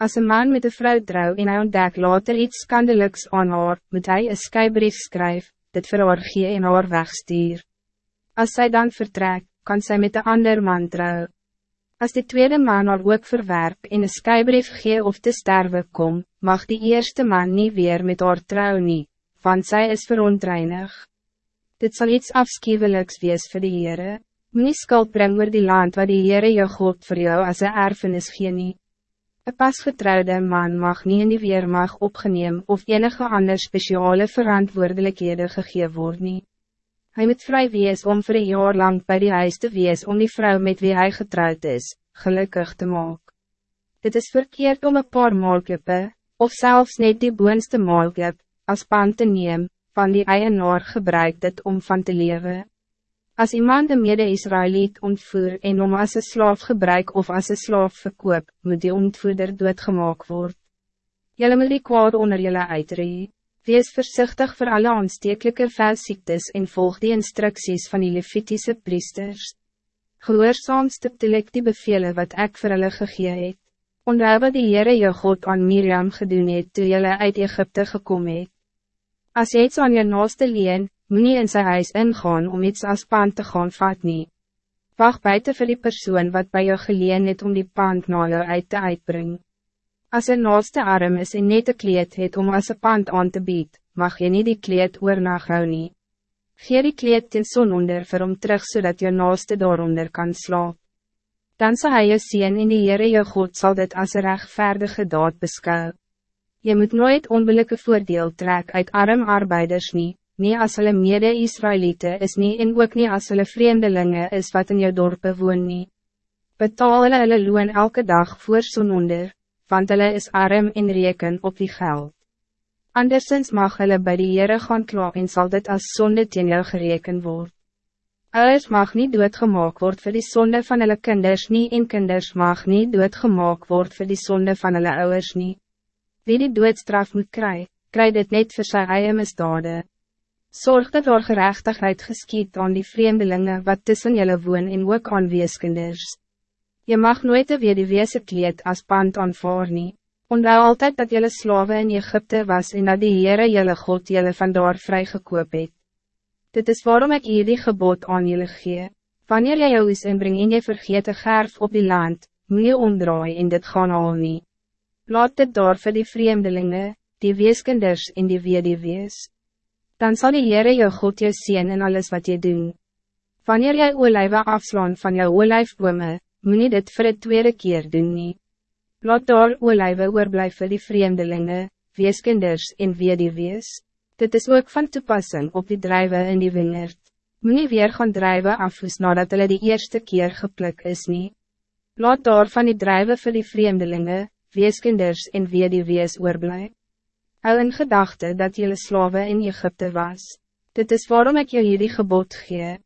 Als een man met een vrouw trouw en hij ontdekt later iets schandelijks aan haar, moet hij een skybrief schrijven, dit vir haar gee en haar wegstuur. Als zij dan vertrekt, kan zij met een ander man trouw. Als de tweede man haar ook verwerp en een skybrief gee of te sterven kom, mag die eerste man niet weer met haar trouw nie, want zij is verontreinig. Dit zal iets afschuwelijks wees vir die Heere. Moe skuld bring oor die land wat die Heere jou God voor jou als een erfenis gee nie. Een pasgetrouwde man mag niet in die weermag opgeneem of enige ander speciale verantwoordelijkheden gegeven worden. Hij moet vrij wees om voor een jaar lang bij die huis te wees om die vrouw met wie hij getrouwd is, gelukkig te maken. Dit is verkeerd om een paar maalkippe, of zelfs net die boonste maalkip, als pan te neem, van die eienaar gebruikt het om van te leven. Als iemand een mede-Israëliet ontvoer en om als een slaaf gebruik of als een slaaf verkoop, moet die ontvoerder doodgemaak word. Jylle moet die kwaad onder jylle uitree. Wees voorzichtig voor alle aanstekelijke velziektes en volg die instructies van die Levitische priesters. Gehoorzaam stiptelik die bevelen wat ik voor hulle gegee het. Onthou wat die Heere jou God aan Miriam gedoen het toe jylle uit Egypte gekomen het. As jy iets aan jou naaste leen, moet nie in sy huis ingaan om iets als pand te gaan vat nie. Wacht buiten vir die persoon wat bij jou geleen het om die pand na jou uit te uitbring. As een naaste arm is en net een kleed het om als een pand aan te bied, mag je niet die kleed oornag hou nie. Geer die kleed ten son onder vir hom terug zodat je naaste daaronder kan slaap. Dan zal hij je zien in die Heere jou God zal dit als een rechtvaardige daad beskou. Je moet nooit onbillijke voordeel trek uit arm arbeiders niet nie as hulle mede-Israëliete is nie en ook nie as hulle vreemdelinge is wat in jou dorpe woon nie. Betaal hulle hulle loon elke dag voor son onder, want hulle is arm en reken op die geld. Andersens mag hulle bij die Heere gaan kla en sal dit as sonde teen jou gereken word. Ouders mag niet doodgemaak word voor die zonde van hulle kinders nie en kinders mag niet doodgemaak word voor die zonde van hulle ouders nie. Wie die doodstraf moet kry, kry dit net vir sy eie misdade. Zorg dat er gerechtigheid geschiet aan die vreemdelingen wat tussen jullie woon en ook aan weeskinders. Je mag nooit weer die weese kleed als pand aanvaar nie. Onthou altijd dat jullie slaven in Egypte was en dat die Heere jullie God jullie vandaar vrygekoop het. Dit is waarom ik hier die gebod aan jullie gee. Wanneer jy jou is inbring en jy vergeet een gerf op die land, moet je omdraai en dit gaan al nie. Laat dit daar vir die vreemdelingen, die weeskinders en die weer die wees dan zal die Heere jou God jou zien in alles wat je doen. Wanneer jy olijwe afslaan van jou olijfbome, moet je dit voor het tweede keer doen nie. Laat daar olijwe oorblijf vir die vreemdelingen, weeskinders en wees. Dit is ook van toepassing op die drijven in die wingerd. Moet nie weer gaan drijven afvoes nadat hulle die eerste keer geplik is nie. Laat daar van die drijven vir die vreemdelingen, weeskinders en wees oorblijf. Hou in gedachte dat jullie slaven in Egypte was. Dit is waarom ik jullie die gebod geef.